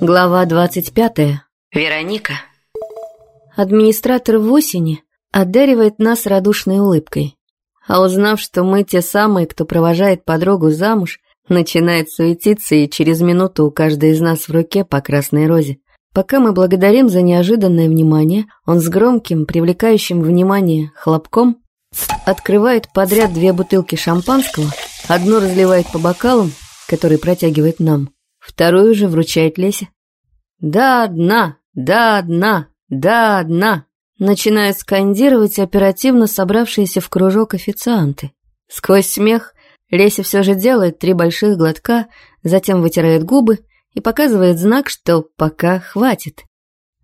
Глава 25. Вероника. Администратор в осени одаривает нас радушной улыбкой. А узнав, что мы те самые, кто провожает подругу замуж, начинает суетиться, и через минуту у каждой из нас в руке по красной розе. Пока мы благодарим за неожиданное внимание, он с громким, привлекающим внимание хлопком открывает подряд две бутылки шампанского, одну разливает по бокалам, который протягивает нам, вторую же вручает Лесе. «Да, одна! Да, одна! Да, одна!» Начинают скандировать оперативно собравшиеся в кружок официанты. Сквозь смех Леся все же делает три больших глотка, затем вытирает губы и показывает знак, что пока хватит.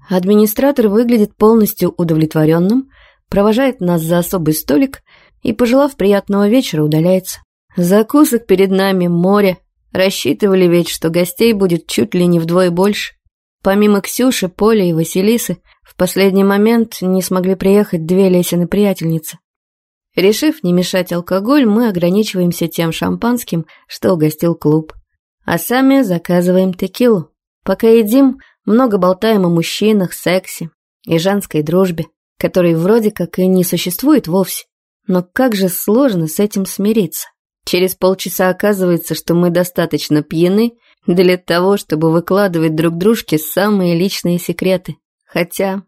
Администратор выглядит полностью удовлетворенным, провожает нас за особый столик и, пожелав приятного вечера, удаляется. Закусок перед нами море, Рассчитывали ведь, что гостей будет чуть ли не вдвое больше. Помимо Ксюши, Поли и Василисы, в последний момент не смогли приехать две Лесины приятельницы. Решив не мешать алкоголь, мы ограничиваемся тем шампанским, что угостил клуб. А сами заказываем текилу. Пока едим, много болтаем о мужчинах, сексе и женской дружбе, которой вроде как и не существует вовсе. Но как же сложно с этим смириться. Через полчаса оказывается, что мы достаточно пьяны для того, чтобы выкладывать друг дружке самые личные секреты. Хотя,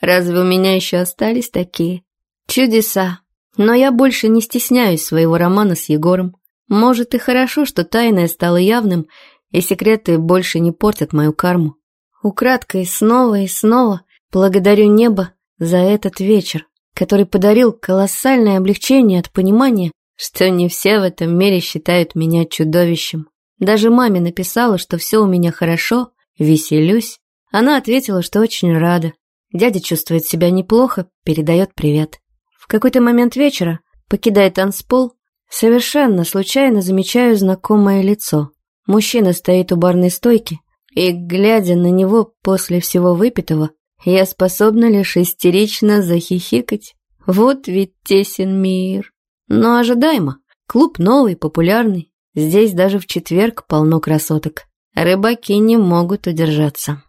разве у меня еще остались такие? Чудеса. Но я больше не стесняюсь своего романа с Егором. Может и хорошо, что тайное стало явным, и секреты больше не портят мою карму. Украдкой снова и снова благодарю небо за этот вечер, который подарил колоссальное облегчение от понимания, что не все в этом мире считают меня чудовищем. Даже маме написала, что все у меня хорошо, веселюсь. Она ответила, что очень рада. Дядя чувствует себя неплохо, передает привет. В какой-то момент вечера, покидая танцпол, совершенно случайно замечаю знакомое лицо. Мужчина стоит у барной стойки, и, глядя на него после всего выпитого, я способна лишь истерично захихикать. Вот ведь тесен мир. Но ожидаемо. Клуб новый, популярный. Здесь даже в четверг полно красоток. Рыбаки не могут удержаться.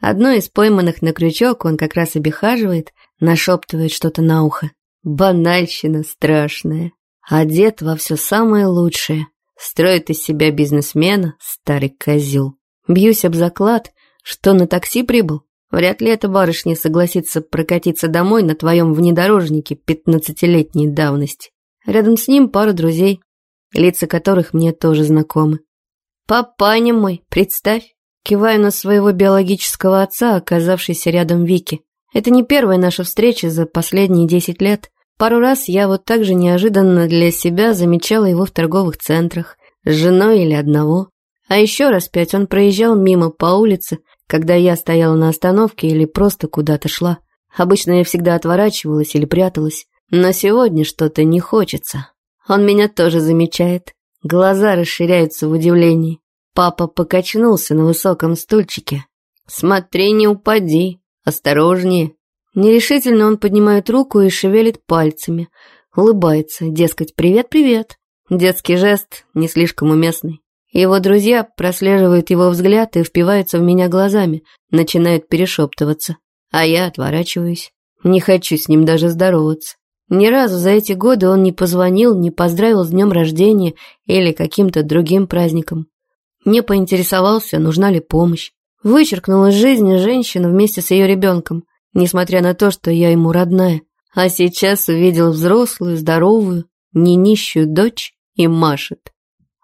Одной из пойманных на крючок он как раз обихаживает, нашептывает что-то на ухо. Банальщина страшная. Одет во все самое лучшее. Строит из себя бизнесмена, старый козел. Бьюсь об заклад, что на такси прибыл. Вряд ли эта барышня согласится прокатиться домой на твоем внедорожнике пятнадцатилетней давности. Рядом с ним пара друзей, лица которых мне тоже знакомы. «Папаня мой, представь!» Киваю на своего биологического отца, оказавшийся рядом Вики. Это не первая наша встреча за последние десять лет. Пару раз я вот так же неожиданно для себя замечала его в торговых центрах, с женой или одного. А еще раз пять он проезжал мимо по улице, когда я стояла на остановке или просто куда-то шла. Обычно я всегда отворачивалась или пряталась. Но сегодня что-то не хочется. Он меня тоже замечает. Глаза расширяются в удивлении. Папа покачнулся на высоком стульчике. «Смотри, не упади. Осторожнее». Нерешительно он поднимает руку и шевелит пальцами. Улыбается, дескать, «Привет-привет». Детский жест не слишком уместный. Его друзья прослеживают его взгляд и впиваются в меня глазами, начинают перешептываться. А я отворачиваюсь. Не хочу с ним даже здороваться. Ни разу за эти годы он не позвонил, не поздравил с днем рождения или каким-то другим праздником. Не поинтересовался, нужна ли помощь. Вычеркнул из жизни женщину вместе с ее ребенком, несмотря на то, что я ему родная. А сейчас увидел взрослую, здоровую, не нищую дочь и машет.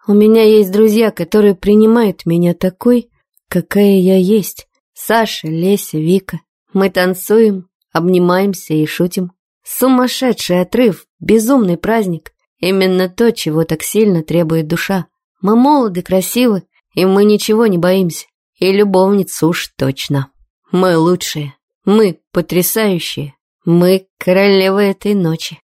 У меня есть друзья, которые принимают меня такой, какая я есть. Саша, Леся, Вика. Мы танцуем, обнимаемся и шутим. Сумасшедший отрыв, безумный праздник. Именно то, чего так сильно требует душа. Мы молоды, красивы, и мы ничего не боимся. И любовниц уж точно. Мы лучшие. Мы потрясающие. Мы королевы этой ночи.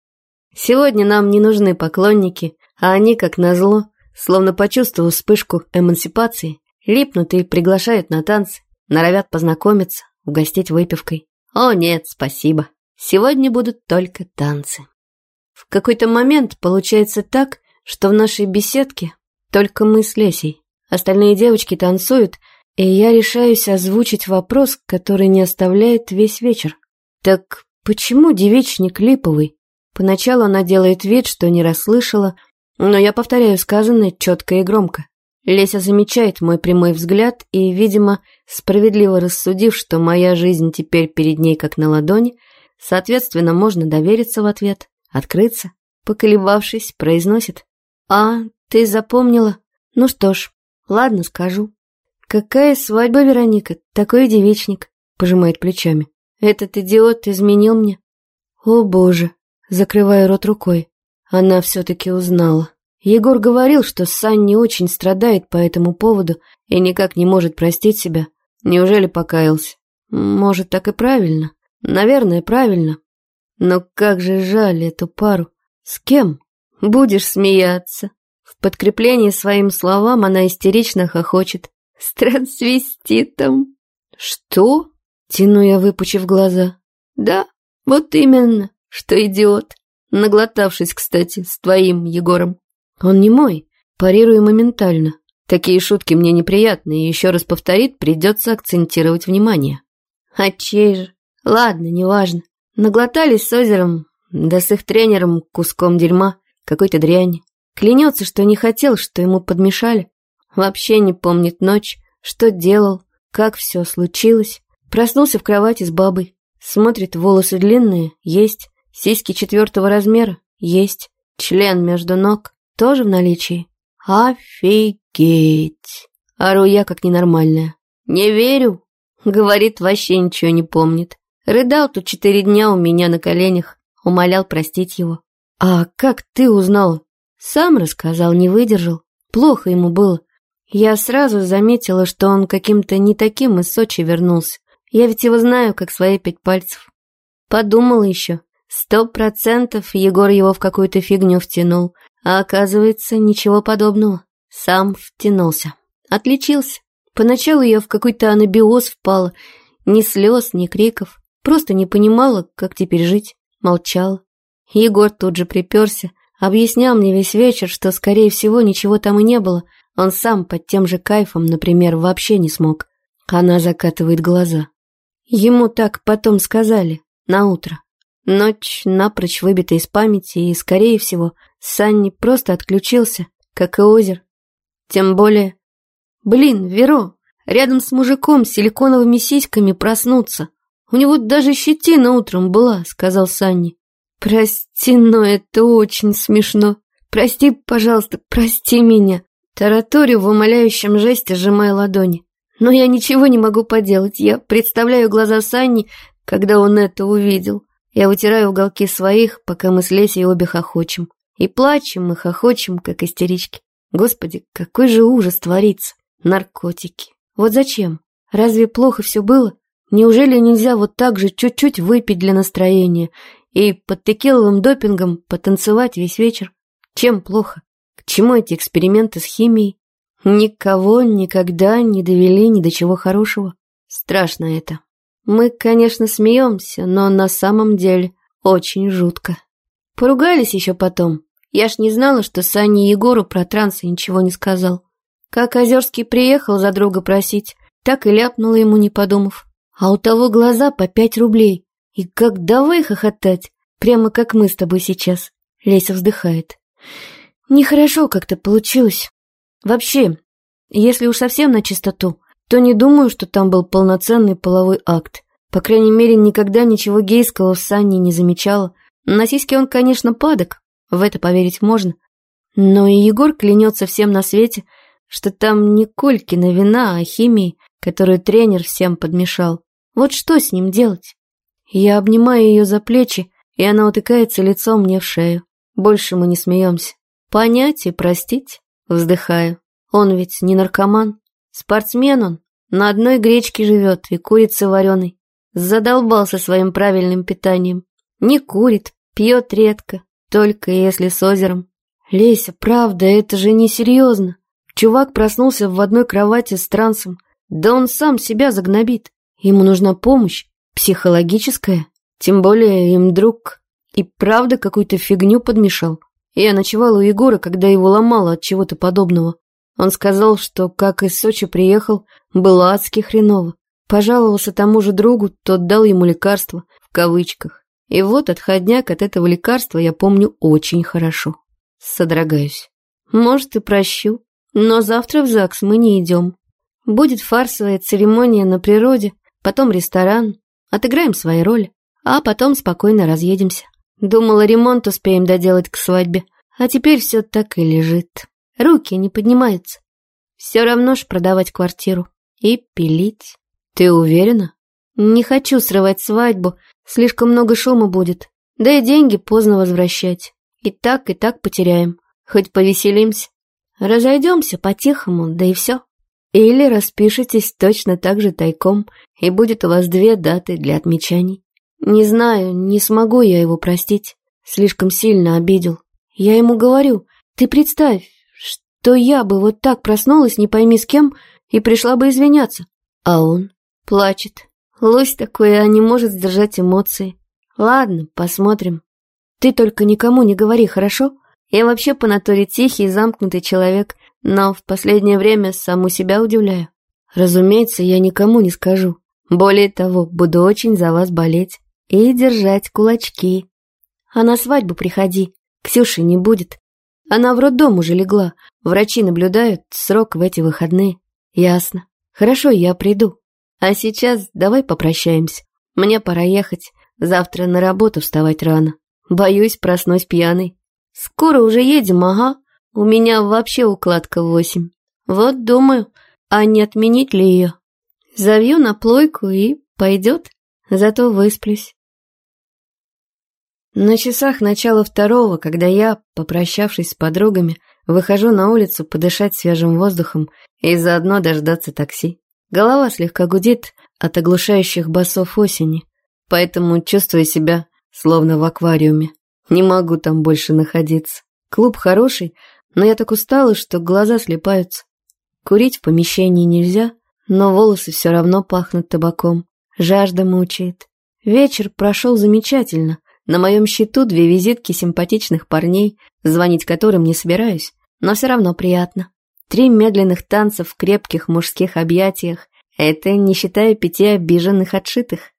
Сегодня нам не нужны поклонники, а они, как назло, словно почувствовав вспышку эмансипации, липнут и приглашают на танцы, норовят познакомиться, угостить выпивкой. О нет, спасибо. Сегодня будут только танцы. В какой-то момент получается так, что в нашей беседке только мы с Лесей. Остальные девочки танцуют, и я решаюсь озвучить вопрос, который не оставляет весь вечер. Так почему девичник липовый? Поначалу она делает вид, что не расслышала, но я повторяю сказанное четко и громко. Леся замечает мой прямой взгляд и, видимо, справедливо рассудив, что моя жизнь теперь перед ней как на ладони, соответственно, можно довериться в ответ, открыться, поколебавшись, произносит. «А, ты запомнила? Ну что ж, ладно, скажу». «Какая свадьба, Вероника? Такой девичник», — пожимает плечами. «Этот идиот изменил мне». «О, боже!» — закрываю рот рукой. Она все-таки узнала. Егор говорил, что Сан не очень страдает по этому поводу и никак не может простить себя. Неужели покаялся? Может, так и правильно. Наверное, правильно. Но как же жаль эту пару. С кем? Будешь смеяться. В подкреплении своим словам она истерично хохочет. С трансвеститом. Что? Тяну я, выпучив глаза. Да, вот именно, что идиот. Наглотавшись, кстати, с твоим Егором. Он не мой, парирую моментально. Такие шутки мне неприятны, и еще раз повторит, придется акцентировать внимание. А чей же? Ладно, неважно. Наглотались с озером, да с их тренером куском дерьма, какой-то дряни. Клянется, что не хотел, что ему подмешали. Вообще не помнит ночь, что делал, как все случилось. Проснулся в кровати с бабой. Смотрит, волосы длинные, есть. Сиськи четвертого размера, есть. Член между ног, тоже в наличии? Офигеть! Ору я как ненормальная. Не верю. Говорит, вообще ничего не помнит. Рыдал тут четыре дня у меня на коленях. Умолял простить его. А как ты узнал? Сам рассказал, не выдержал. Плохо ему было. Я сразу заметила, что он каким-то не таким из Сочи вернулся. Я ведь его знаю, как свои пять пальцев. Подумала еще. Сто процентов Егор его в какую-то фигню втянул. А оказывается, ничего подобного. Сам втянулся. Отличился. Поначалу я в какой-то анабиоз впала. Ни слез, ни криков. Просто не понимала, как теперь жить. Молчала. Егор тут же приперся. Объяснял мне весь вечер, что, скорее всего, ничего там и не было. Он сам под тем же кайфом, например, вообще не смог. Она закатывает глаза. Ему так потом сказали, на утро. Ночь напрочь выбита из памяти, и, скорее всего, Санни просто отключился, как и озер. Тем более... Блин, Веро, рядом с мужиком с силиконовыми сиськами проснуться. У него даже щетина утром была, сказал Санни. Прости, но это очень смешно. Прости, пожалуйста, прости меня. Тараторю в умоляющем жесте, сжимая ладони. Но я ничего не могу поделать. Я представляю глаза Санни, когда он это увидел. Я вытираю уголки своих, пока мы с Лесей обе хохочем. И плачем, и хохочем, как истерички. Господи, какой же ужас творится. Наркотики. Вот зачем? Разве плохо все было? Неужели нельзя вот так же чуть-чуть выпить для настроения и под текиловым допингом потанцевать весь вечер? Чем плохо? К чему эти эксперименты с химией? Никого никогда не довели ни до чего хорошего. Страшно это. Мы, конечно, смеемся, но на самом деле очень жутко. Поругались еще потом. Я ж не знала, что Сане Егору про трансы ничего не сказал. Как Озерский приехал за друга просить, так и ляпнула ему, не подумав. А у того глаза по пять рублей. И как давай хохотать, прямо как мы с тобой сейчас. Леся вздыхает. Нехорошо как-то получилось. Вообще, если уж совсем на чистоту, то не думаю, что там был полноценный половой акт. По крайней мере, никогда ничего гейского в Санне не замечала, на сиськи он, конечно, падок, в это поверить можно. Но и Егор клянется всем на свете, что там не Колькина вина, а химии, которую тренер всем подмешал. Вот что с ним делать? Я обнимаю ее за плечи, и она утыкается лицом мне в шею. Больше мы не смеемся. Понять и простить, вздыхаю. Он ведь не наркоман. Спортсмен он, на одной гречке живет и курицы вареной. Задолбался своим правильным питанием. Не курит, пьет редко, только если с озером. Леся, правда, это же не серьезно. Чувак проснулся в одной кровати с трансом. Да он сам себя загнобит. Ему нужна помощь, психологическая. Тем более им друг и правда какую-то фигню подмешал. Я ночевала у Егора, когда его ломало от чего-то подобного. Он сказал, что как из Сочи приехал, Было адски хреново. Пожаловался тому же другу, тот дал ему лекарство, в кавычках. И вот отходняк от этого лекарства я помню очень хорошо. Содрогаюсь. Может, и прощу, но завтра в ЗАГС мы не идем. Будет фарсовая церемония на природе, потом ресторан, отыграем свои роли, а потом спокойно разъедемся. Думала, ремонт успеем доделать к свадьбе, а теперь все так и лежит. Руки не поднимаются. Все равно ж продавать квартиру и пилить. Ты уверена? Не хочу срывать свадьбу, слишком много шума будет. Да и деньги поздно возвращать. И так, и так потеряем. Хоть повеселимся. Разойдемся по-тихому, да и все. Или распишитесь точно так же тайком, и будет у вас две даты для отмечаний. Не знаю, не смогу я его простить. Слишком сильно обидел. Я ему говорю, ты представь, что я бы вот так проснулась, не пойми с кем, и пришла бы извиняться. А он плачет. Лось такой, а не может сдержать эмоции. Ладно, посмотрим. Ты только никому не говори, хорошо? Я вообще по натуре тихий и замкнутый человек, но в последнее время саму себя удивляю. Разумеется, я никому не скажу. Более того, буду очень за вас болеть и держать кулачки. А на свадьбу приходи, Ксюши не будет. Она в роддом уже легла, врачи наблюдают срок в эти выходные. Ясно. Хорошо, я приду. А сейчас давай попрощаемся. Мне пора ехать. Завтра на работу вставать рано. Боюсь, проснусь пьяной. Скоро уже едем, ага. У меня вообще укладка восемь. Вот думаю, а не отменить ли ее? Завью на плойку и пойдет. Зато высплюсь. На часах начала второго, когда я, попрощавшись с подругами, выхожу на улицу подышать свежим воздухом и заодно дождаться такси. Голова слегка гудит от оглушающих басов осени, поэтому чувствую себя словно в аквариуме. Не могу там больше находиться. Клуб хороший, но я так устала, что глаза слепаются. Курить в помещении нельзя, но волосы все равно пахнут табаком. Жажда мучает. Вечер прошел замечательно. На моем счету две визитки симпатичных парней, звонить которым не собираюсь, но все равно приятно. Три медленных танца в крепких мужских объятиях, это не считая пяти обиженных отшитых.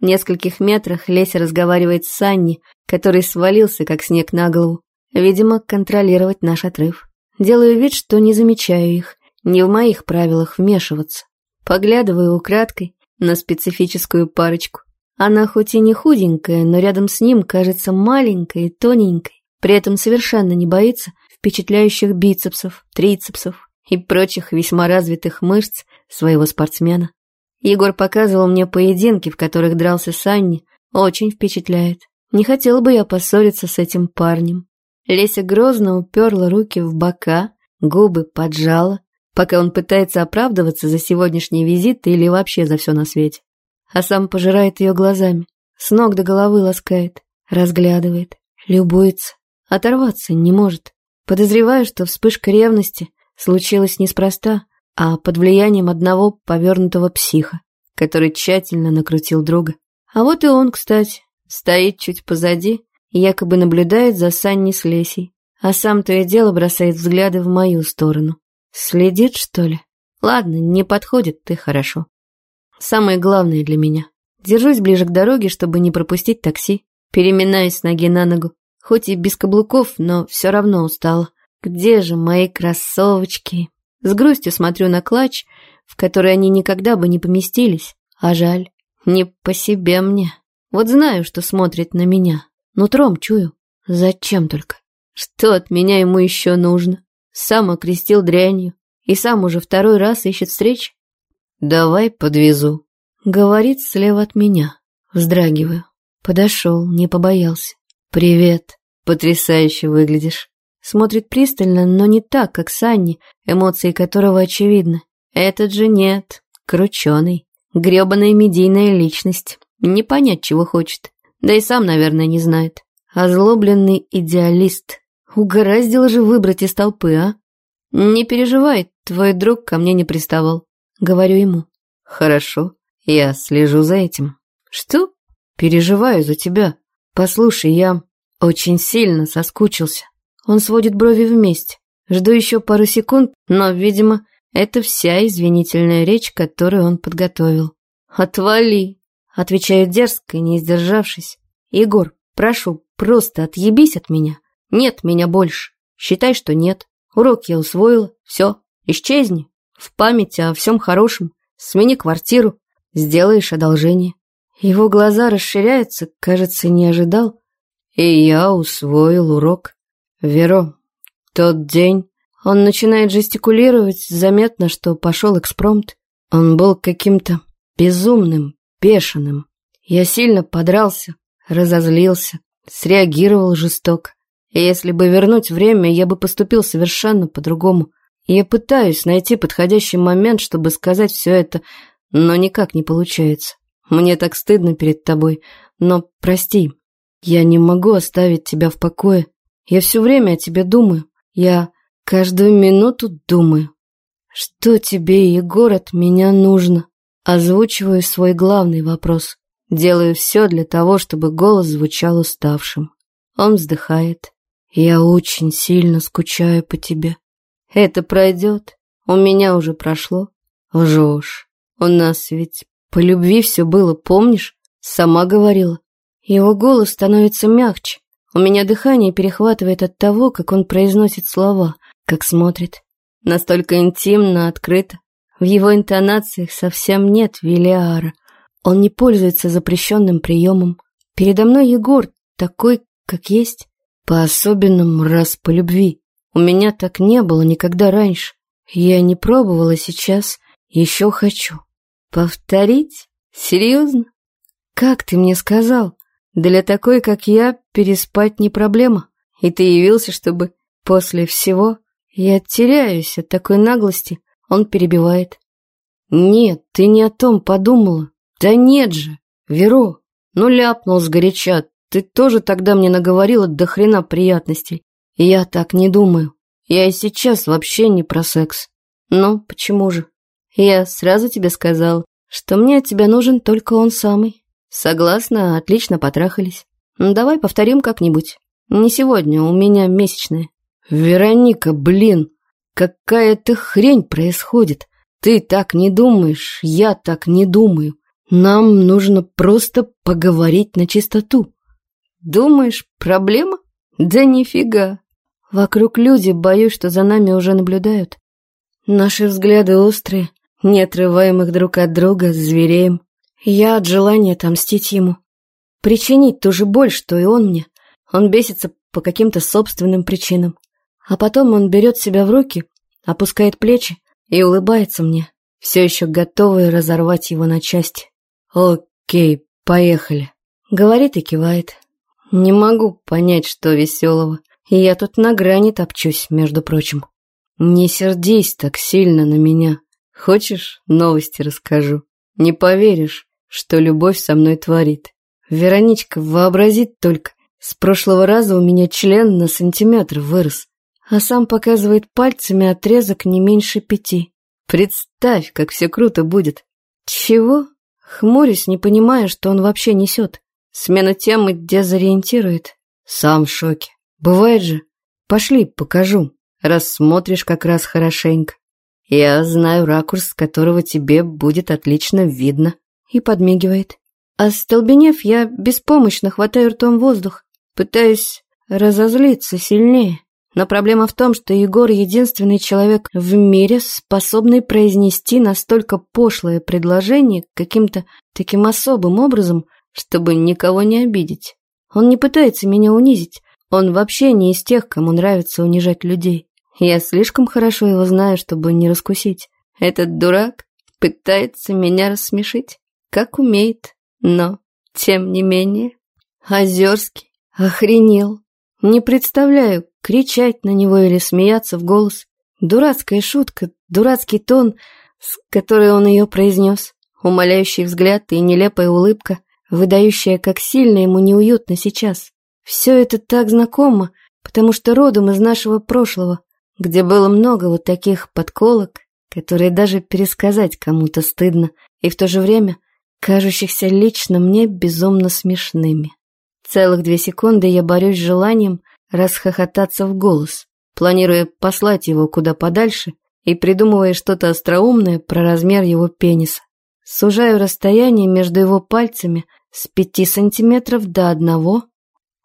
В нескольких метрах Леся разговаривает с Санни, который свалился, как снег на голову. Видимо, контролировать наш отрыв. Делаю вид, что не замечаю их. Не в моих правилах вмешиваться. Поглядываю украдкой на специфическую парочку. Она хоть и не худенькая, но рядом с ним кажется маленькой и тоненькой. При этом совершенно не боится впечатляющих бицепсов, трицепсов и прочих весьма развитых мышц своего спортсмена. Егор показывал мне поединки, в которых дрался Санни, очень впечатляет. Не хотела бы я поссориться с этим парнем. Леся грозно уперла руки в бока, губы поджала, пока он пытается оправдываться за сегодняшний визит или вообще за все на свете. А сам пожирает ее глазами, с ног до головы ласкает, разглядывает, любуется, оторваться не может. Подозреваю, что вспышка ревности случилась неспроста, а под влиянием одного повернутого психа, который тщательно накрутил друга. А вот и он, кстати, стоит чуть позади якобы наблюдает за Санни с Лесей, а сам то и дело бросает взгляды в мою сторону. Следит, что ли? Ладно, не подходит, ты хорошо. Самое главное для меня. Держусь ближе к дороге, чтобы не пропустить такси, переминаясь с ноги на ногу. Хоть и без каблуков, но все равно устала. Где же мои кроссовочки? С грустью смотрю на клатч, в который они никогда бы не поместились. А жаль, не по себе мне. Вот знаю, что смотрит на меня. Нутром чую. Зачем только? Что от меня ему еще нужно? Сам окрестил дрянью. И сам уже второй раз ищет встреч. «Давай подвезу», — говорит слева от меня. Вздрагиваю. Подошел, не побоялся. «Привет, потрясающе выглядишь». Смотрит пристально, но не так, как Санни, эмоции которого очевидны. Этот же нет, крученый, гребаная медийная личность. Не понять, чего хочет. Да и сам, наверное, не знает. Озлобленный идеалист. Угораздило же выбрать из толпы, а? Не переживай, твой друг ко мне не приставал. Говорю ему. Хорошо, я слежу за этим. Что? Переживаю за тебя. Послушай, я очень сильно соскучился. Он сводит брови вместе. Жду еще пару секунд, но, видимо, Это вся извинительная речь, которую он подготовил. «Отвали!» — отвечаю дерзко, не сдержавшись. «Егор, прошу, просто отъебись от меня. Нет меня больше. Считай, что нет. Урок я усвоила. Все, исчезни. В память о всем хорошем. Смени квартиру. Сделаешь одолжение». Его глаза расширяются, кажется, не ожидал. И я усвоил урок. Веро, тот день он начинает жестикулировать, заметно, что пошел экспромт. Он был каким-то безумным, бешеным. Я сильно подрался, разозлился, среагировал жестоко. Если бы вернуть время, я бы поступил совершенно по-другому. Я пытаюсь найти подходящий момент, чтобы сказать все это, но никак не получается. Мне так стыдно перед тобой, но прости, я не могу оставить тебя в покое. Я все время о тебе думаю. Я каждую минуту думаю. Что тебе, Егор, от меня нужно? Озвучиваю свой главный вопрос. Делаю все для того, чтобы голос звучал уставшим. Он вздыхает. Я очень сильно скучаю по тебе. Это пройдет. У меня уже прошло. Лжешь. У нас ведь по любви все было, помнишь? Сама говорила. Его голос становится мягче. У меня дыхание перехватывает от того, как он произносит слова, как смотрит. Настолько интимно, открыто. В его интонациях совсем нет Велиара. Он не пользуется запрещенным приемом. Передо мной Егор, такой, как есть. По-особенному раз по любви. У меня так не было никогда раньше. Я не пробовала сейчас, еще хочу. Повторить? Серьезно? Как ты мне сказал? Для такой, как я, переспать не проблема. И ты явился, чтобы после всего... Я теряюсь от такой наглости. Он перебивает. Нет, ты не о том подумала. Да нет же, Веро. Ну ляпнул сгоряча. Ты тоже тогда мне наговорила до хрена приятностей. Я так не думаю. Я и сейчас вообще не про секс. Ну, почему же? Я сразу тебе сказал, что мне от тебя нужен только он самый. Согласна, отлично потрахались. Ну, давай повторим как-нибудь. Не сегодня, у меня месячная. Вероника, блин, какая-то хрень происходит. Ты так не думаешь, я так не думаю. Нам нужно просто поговорить на чистоту. Думаешь, проблема? Да нифига. Вокруг люди, боюсь, что за нами уже наблюдают. Наши взгляды острые, не отрываем друг от друга, звереем. Я от желания отомстить ему. Причинить ту же боль, что и он мне. Он бесится по каким-то собственным причинам. А потом он берет себя в руки, опускает плечи и улыбается мне, все еще готовый разорвать его на части. «Окей, поехали», — говорит и кивает. Не могу понять, что веселого, я тут на грани топчусь, между прочим. Не сердись так сильно на меня. Хочешь, новости расскажу? Не поверишь, что любовь со мной творит. Вероничка, вообразит только, с прошлого раза у меня член на сантиметр вырос, а сам показывает пальцами отрезок не меньше пяти. Представь, как все круто будет. Чего? Хмурюсь, не понимая, что он вообще несет. Смена темы дезориентирует. Сам в шоке. Бывает же. Пошли, покажу. Рассмотришь как раз хорошенько. Я знаю ракурс, с которого тебе будет отлично видно и подмигивает. Остолбенев, я беспомощно хватаю ртом воздух, пытаюсь разозлиться сильнее. Но проблема в том, что Егор единственный человек в мире, способный произнести настолько пошлое предложение каким-то таким особым образом, чтобы никого не обидеть. Он не пытается меня унизить, он вообще не из тех, кому нравится унижать людей. Я слишком хорошо его знаю, чтобы не раскусить. Этот дурак пытается меня рассмешить как умеет, но, тем не менее, Озерский охренел. Не представляю, кричать на него или смеяться в голос. Дурацкая шутка, дурацкий тон, с которой он ее произнес, умоляющий взгляд и нелепая улыбка, выдающая, как сильно ему неуютно сейчас. Все это так знакомо, потому что родом из нашего прошлого, где было много вот таких подколок, которые даже пересказать кому-то стыдно, и в то же время кажущихся лично мне безумно смешными. Целых две секунды я борюсь с желанием расхохотаться в голос, планируя послать его куда подальше и придумывая что-то остроумное про размер его пениса. Сужаю расстояние между его пальцами с пяти сантиметров до одного.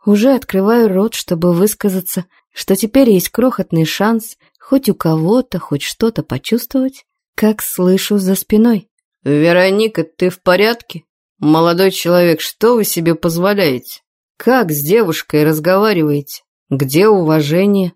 Уже открываю рот, чтобы высказаться, что теперь есть крохотный шанс хоть у кого-то, хоть что-то почувствовать, как слышу за спиной. «Вероника, ты в порядке? Молодой человек, что вы себе позволяете? Как с девушкой разговариваете? Где уважение?»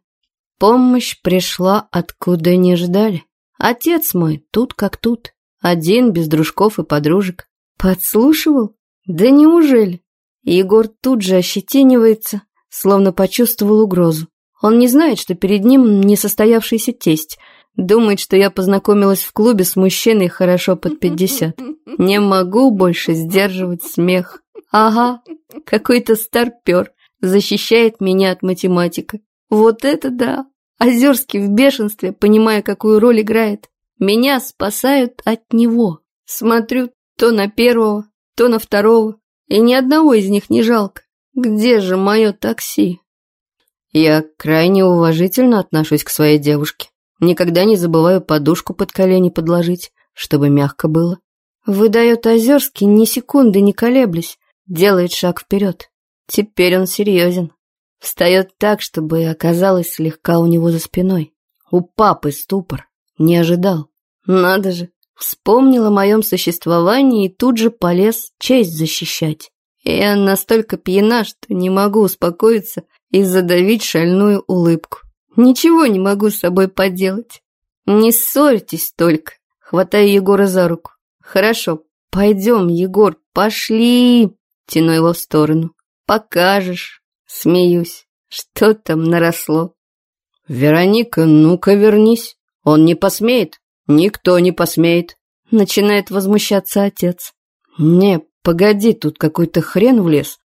Помощь пришла, откуда не ждали. Отец мой тут как тут, один, без дружков и подружек. Подслушивал? Да неужели? Егор тут же ощетинивается, словно почувствовал угрозу. Он не знает, что перед ним несостоявшийся тесть. Думает, что я познакомилась в клубе с мужчиной хорошо под пятьдесят. Не могу больше сдерживать смех. Ага, какой-то старпер защищает меня от математика. Вот это да! Озерский в бешенстве, понимая, какую роль играет. Меня спасают от него. Смотрю то на первого, то на второго, и ни одного из них не жалко. Где же мое такси? Я крайне уважительно отношусь к своей девушке. Никогда не забываю подушку под колени подложить, чтобы мягко было. Выдает Озерский, ни секунды не колеблясь, делает шаг вперед. Теперь он серьезен. Встает так, чтобы оказалось слегка у него за спиной. У папы ступор. Не ожидал. Надо же. Вспомнил о моем существовании и тут же полез честь защищать. Я настолько пьяна, что не могу успокоиться и задавить шальную улыбку. Ничего не могу с собой поделать. Не ссорьтесь только. Хватаю Егора за руку. Хорошо, пойдем, Егор, пошли. Тяну его в сторону. Покажешь. Смеюсь. Что там наросло? Вероника, ну-ка вернись. Он не посмеет. Никто не посмеет. Начинает возмущаться отец. Не, погоди, тут какой-то хрен влез.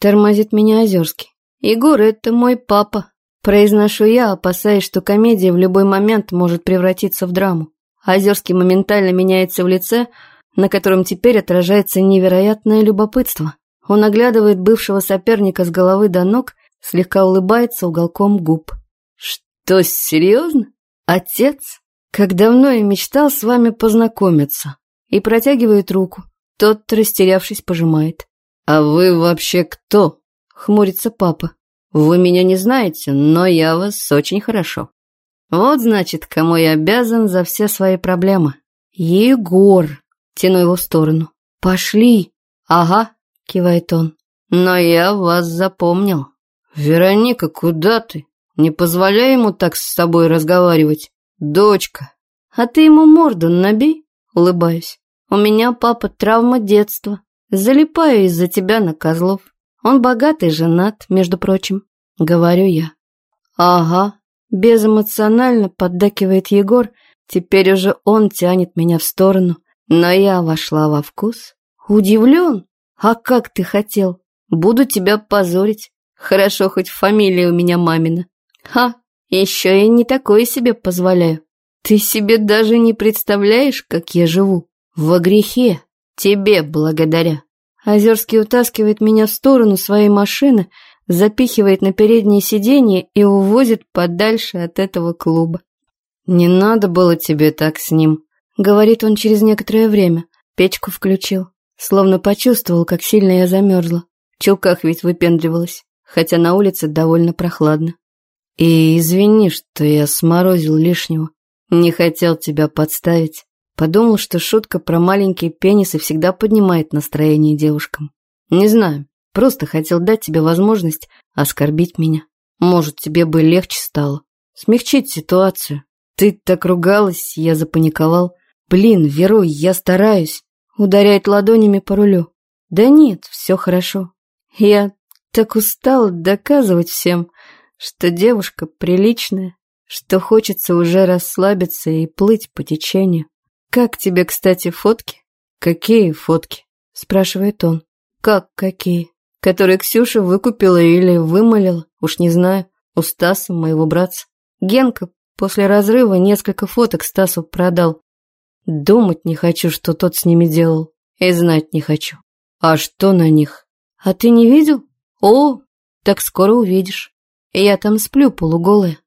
Тормозит меня Озерский. Егор, это мой папа. Произношу я, опасаясь, что комедия в любой момент может превратиться в драму. Озерский моментально меняется в лице, на котором теперь отражается невероятное любопытство. Он оглядывает бывшего соперника с головы до ног, слегка улыбается уголком губ. «Что, серьезно? Отец? Как давно я мечтал с вами познакомиться!» И протягивает руку. Тот, растерявшись, пожимает. «А вы вообще кто?» — хмурится папа. «Вы меня не знаете, но я вас очень хорошо». Вот, значит, кому я обязан за все свои проблемы. Егор! Тяну его в сторону. Пошли. Ага, — кивает он. «Но я вас запомнил. Вероника, куда ты? Не позволяй ему так с тобой разговаривать. Дочка». «А ты ему морду набей?» — улыбаюсь. «У меня, папа, травма детства. Залипаю из-за тебя на козлов. Он богатый, женат, между прочим», — говорю я. «Ага», — безэмоционально поддакивает Егор. Теперь уже он тянет меня в сторону, но я вошла во вкус. Удивлен, «А как ты хотел? Буду тебя позорить. Хорошо, хоть фамилия у меня мамина. Ха, еще я не такое себе позволяю. Ты себе даже не представляешь, как я живу. Во грехе. Тебе благодаря». Озерский утаскивает меня в сторону своей машины, запихивает на переднее сиденье и увозит подальше от этого клуба. «Не надо было тебе так с ним», — говорит он через некоторое время. Печку включил. Словно почувствовал, как сильно я замерзла. В чулках ведь выпендривалась, хотя на улице довольно прохладно. И извини, что я сморозил лишнего. Не хотел тебя подставить. Подумал, что шутка про маленькие пенисы всегда поднимает настроение девушкам. Не знаю, просто хотел дать тебе возможность оскорбить меня. Может, тебе бы легче стало. Смягчить ситуацию. Ты так ругалась, я запаниковал. Блин, Веру, я стараюсь. Ударяет ладонями по рулю. Да нет, все хорошо. Я так устал доказывать всем, что девушка приличная, что хочется уже расслабиться и плыть по течению. Как тебе, кстати, фотки? Какие фотки? Спрашивает он. Как какие? Которые Ксюша выкупила или вымолила, уж не знаю, у Стаса, моего братца. Генка после разрыва несколько фоток Стасу продал, Думать не хочу, что тот с ними делал. И знать не хочу. А что на них? А ты не видел? О, так скоро увидишь. Я там сплю полуголая.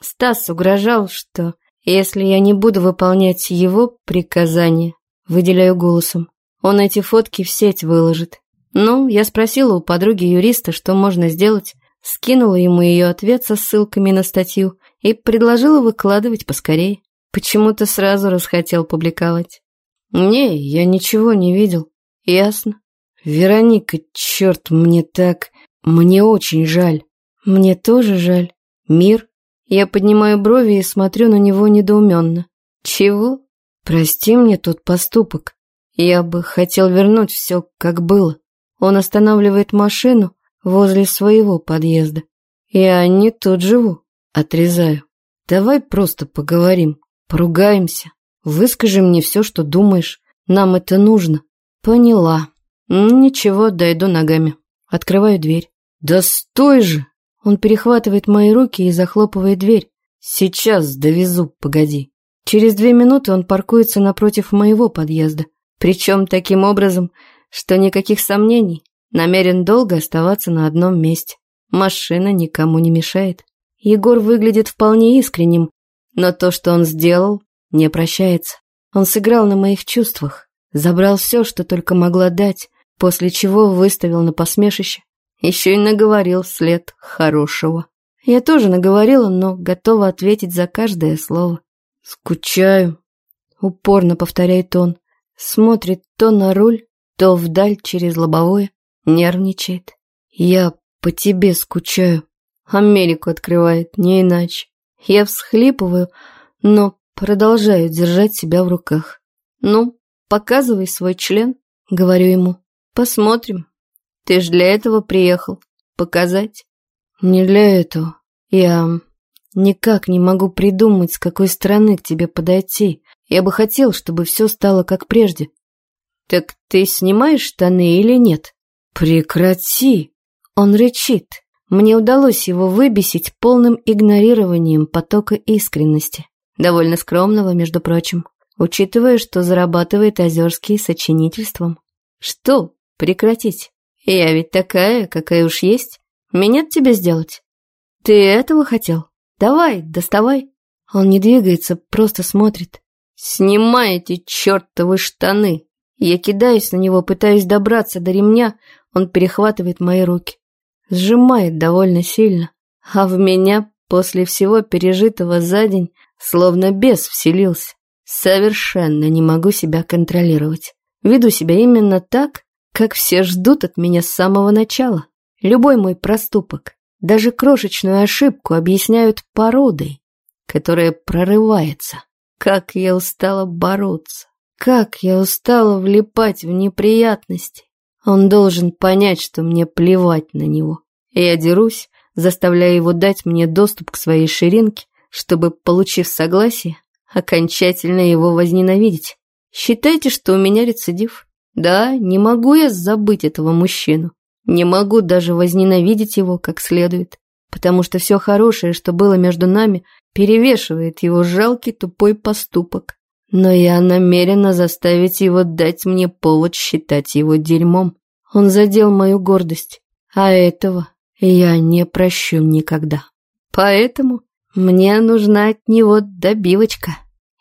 Стас угрожал, что Если я не буду выполнять его приказания, выделяю голосом, он эти фотки в сеть выложит. Ну, я спросила у подруги-юриста, что можно сделать, скинула ему ее ответ со ссылками на статью и предложила выкладывать поскорее. Почему-то сразу расхотел публиковать. Не, я ничего не видел. Ясно. Вероника, черт, мне так... Мне очень жаль. Мне тоже жаль. Мир. Я поднимаю брови и смотрю на него недоуменно. Чего? Прости мне тот поступок. Я бы хотел вернуть все, как было. Он останавливает машину возле своего подъезда. Я не тут живу. Отрезаю. Давай просто поговорим, поругаемся. Выскажи мне все, что думаешь. Нам это нужно. Поняла. Ничего, дойду ногами. Открываю дверь. Да стой же! Он перехватывает мои руки и захлопывает дверь. Сейчас довезу, погоди. Через две минуты он паркуется напротив моего подъезда. Причем таким образом, что никаких сомнений, намерен долго оставаться на одном месте. Машина никому не мешает. Егор выглядит вполне искренним, но то, что он сделал, не прощается. Он сыграл на моих чувствах, забрал все, что только могла дать, после чего выставил на посмешище. Еще и наговорил вслед хорошего. Я тоже наговорила, но готова ответить за каждое слово. «Скучаю», — упорно повторяет он. Смотрит то на руль, то вдаль через лобовое, нервничает. «Я по тебе скучаю». Америку открывает, не иначе. Я всхлипываю, но продолжаю держать себя в руках. «Ну, показывай свой член», — говорю ему. «Посмотрим. Ты ж для этого приехал. Показать?» «Не для этого. Я никак не могу придумать, с какой стороны к тебе подойти. Я бы хотел, чтобы все стало как прежде». «Так ты снимаешь штаны или нет?» «Прекрати!» Он рычит. Мне удалось его выбесить полным игнорированием потока искренности. Довольно скромного, между прочим, учитывая, что зарабатывает Озерский сочинительством. Что прекратить? Я ведь такая, какая уж есть. Меня тебе сделать? Ты этого хотел? Давай, доставай. Он не двигается, просто смотрит. Снимай эти чертовы штаны. Я кидаюсь на него, пытаюсь добраться до ремня, он перехватывает мои руки сжимает довольно сильно, а в меня после всего пережитого за день словно бес вселился. Совершенно не могу себя контролировать. Веду себя именно так, как все ждут от меня с самого начала. Любой мой проступок, даже крошечную ошибку объясняют породой, которая прорывается. Как я устала бороться, как я устала влипать в неприятности. Он должен понять, что мне плевать на него. Я дерусь, заставляя его дать мне доступ к своей ширинке, чтобы, получив согласие, окончательно его возненавидеть. Считайте, что у меня рецидив. Да, не могу я забыть этого мужчину. Не могу даже возненавидеть его как следует, потому что все хорошее, что было между нами, перевешивает его жалкий тупой поступок. Но я намерена заставить его дать мне повод считать его дерьмом. Он задел мою гордость, а этого я не прощу никогда. Поэтому мне нужна от него добивочка,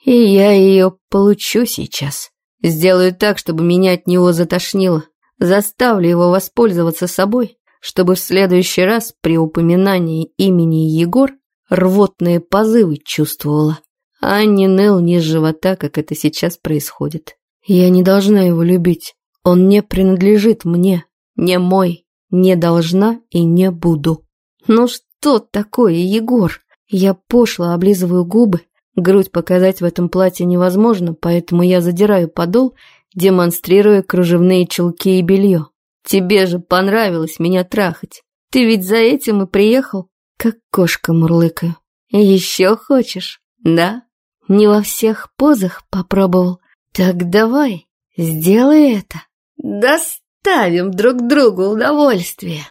и я ее получу сейчас. Сделаю так, чтобы меня от него затошнило. Заставлю его воспользоваться собой, чтобы в следующий раз при упоминании имени Егор рвотные позывы чувствовала а не ныл низ живота, как это сейчас происходит. Я не должна его любить. Он не принадлежит мне, не мой, не должна и не буду. Ну что такое, Егор? Я пошло облизываю губы. Грудь показать в этом платье невозможно, поэтому я задираю подол, демонстрируя кружевные чулки и белье. Тебе же понравилось меня трахать. Ты ведь за этим и приехал, как кошка мурлыкаю. Еще хочешь, да? Не во всех позах попробовал. Так давай, сделай это. Доставим друг другу удовольствие.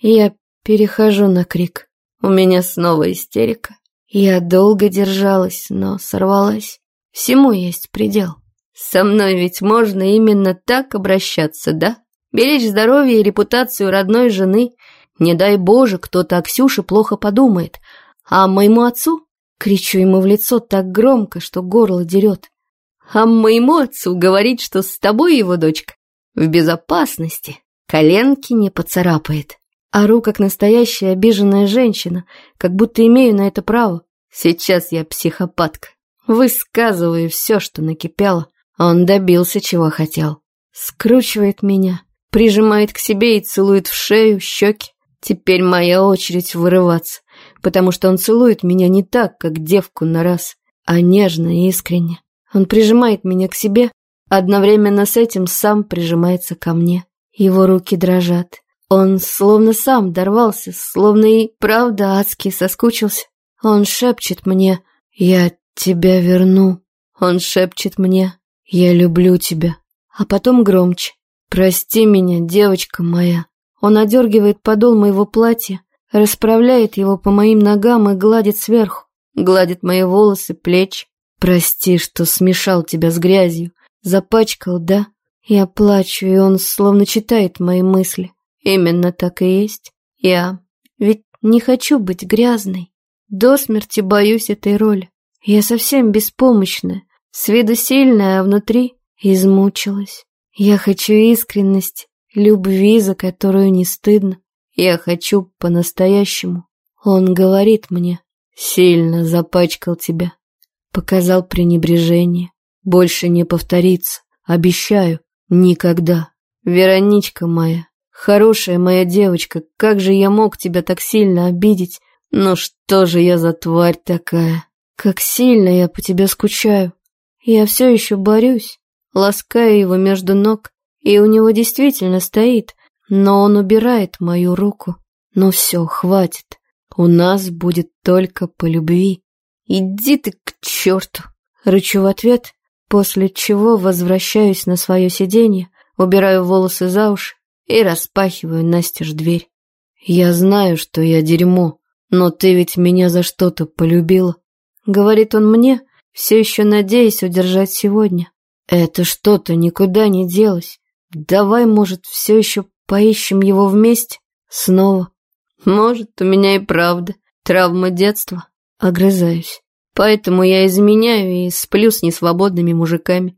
Я перехожу на крик. У меня снова истерика. Я долго держалась, но сорвалась. Всему есть предел. Со мной ведь можно именно так обращаться, да? Беречь здоровье и репутацию родной жены. Не дай Боже, кто-то о Ксюше плохо подумает. А моему отцу Кричу ему в лицо так громко, что горло дерет. А моему отцу говорить, что с тобой его дочка в безопасности, коленки не поцарапает. Ору, как настоящая обиженная женщина, как будто имею на это право. Сейчас я психопатка. Высказываю все, что накипело. Он добился, чего хотел. Скручивает меня, прижимает к себе и целует в шею, щеки. Теперь моя очередь вырываться, потому что он целует меня не так, как девку на раз, а нежно и искренне. Он прижимает меня к себе, одновременно с этим сам прижимается ко мне. Его руки дрожат. Он словно сам дорвался, словно и правда адски соскучился. Он шепчет мне «Я тебя верну». Он шепчет мне «Я люблю тебя». А потом громче «Прости меня, девочка моя». Он одергивает подол моего платья, расправляет его по моим ногам и гладит сверху, гладит мои волосы, плечи. «Прости, что смешал тебя с грязью. Запачкал, да?» Я плачу, и он словно читает мои мысли. Именно так и есть. Я ведь не хочу быть грязной. До смерти боюсь этой роли. Я совсем беспомощная, с виду сильная, а внутри измучилась. Я хочу искренности, любви, за которую не стыдно. Я хочу по-настоящему. Он говорит мне, сильно запачкал тебя. Показал пренебрежение. Больше не повторится. Обещаю, никогда. Вероничка моя, Хорошая моя девочка, как же я мог тебя так сильно обидеть? Ну что же я за тварь такая? Как сильно я по тебе скучаю. Я все еще борюсь, ласкаю его между ног, и у него действительно стоит, но он убирает мою руку. Ну все, хватит. У нас будет только по любви. Иди ты к черту. Рычу в ответ, после чего возвращаюсь на свое сиденье, убираю волосы за уши и распахиваю настежь дверь. «Я знаю, что я дерьмо, но ты ведь меня за что-то полюбила», — говорит он мне, все еще надеясь удержать сегодня. «Это что-то никуда не делось. Давай, может, все еще поищем его вместе? Снова. Может, у меня и правда травма детства. Огрызаюсь. Поэтому я изменяю и сплю с несвободными мужиками.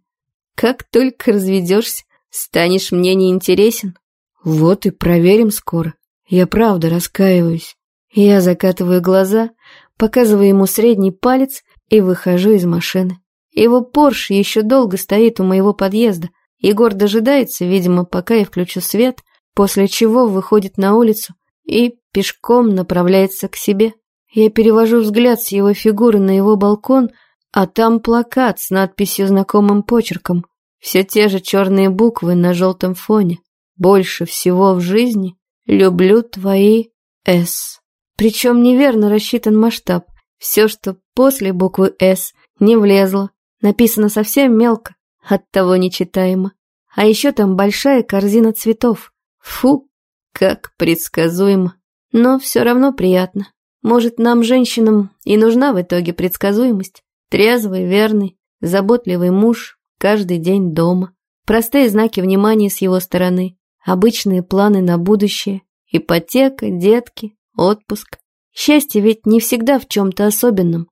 Как только разведешься, станешь мне неинтересен. Вот и проверим скоро. Я правда раскаиваюсь. Я закатываю глаза, показываю ему средний палец и выхожу из машины. Его Порш еще долго стоит у моего подъезда. Егор дожидается, видимо, пока я включу свет, после чего выходит на улицу и пешком направляется к себе. Я перевожу взгляд с его фигуры на его балкон, а там плакат с надписью знакомым почерком. Все те же черные буквы на желтом фоне. Больше всего в жизни люблю твои «С». Причем неверно рассчитан масштаб. Все, что после буквы «С» не влезло, написано совсем мелко, оттого нечитаемо. А еще там большая корзина цветов. Фу, как предсказуемо. Но все равно приятно. Может, нам, женщинам, и нужна в итоге предсказуемость. Трезвый, верный, заботливый муж, каждый день дома. Простые знаки внимания с его стороны обычные планы на будущее, ипотека, детки, отпуск. Счастье ведь не всегда в чем-то особенном.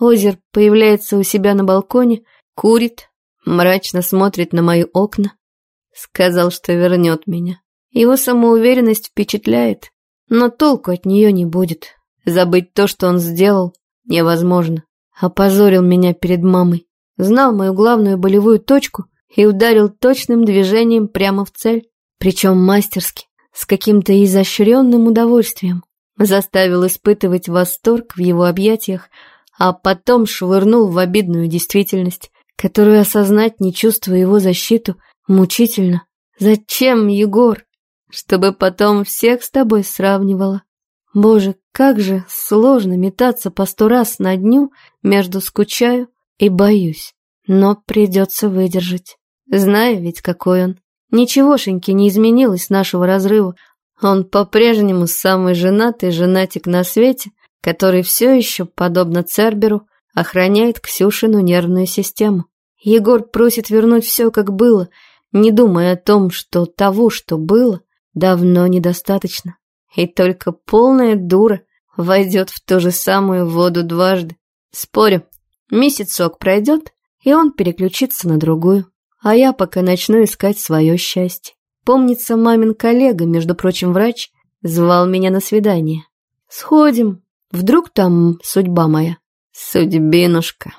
Озер появляется у себя на балконе, курит, мрачно смотрит на мои окна. Сказал, что вернет меня. Его самоуверенность впечатляет, но толку от нее не будет. Забыть то, что он сделал, невозможно. Опозорил меня перед мамой. Знал мою главную болевую точку и ударил точным движением прямо в цель причем мастерски, с каким-то изощренным удовольствием. Заставил испытывать восторг в его объятиях, а потом швырнул в обидную действительность, которую осознать, не чувствуя его защиту, мучительно. Зачем, Егор? Чтобы потом всех с тобой сравнивала. Боже, как же сложно метаться по сто раз на дню между скучаю и боюсь. Но придется выдержать. Знаю ведь, какой он. Ничегошеньки не изменилось нашего разрыва. Он по-прежнему самый женатый женатик на свете, который все еще, подобно Церберу, охраняет Ксюшину нервную систему. Егор просит вернуть все, как было, не думая о том, что того, что было, давно недостаточно. И только полная дура войдет в ту же самую воду дважды. Спорю, месяцок пройдет, и он переключится на другую. А я пока начну искать свое счастье. Помнится, мамин коллега, между прочим, врач, звал меня на свидание. Сходим, вдруг там судьба моя. Судьбинушка.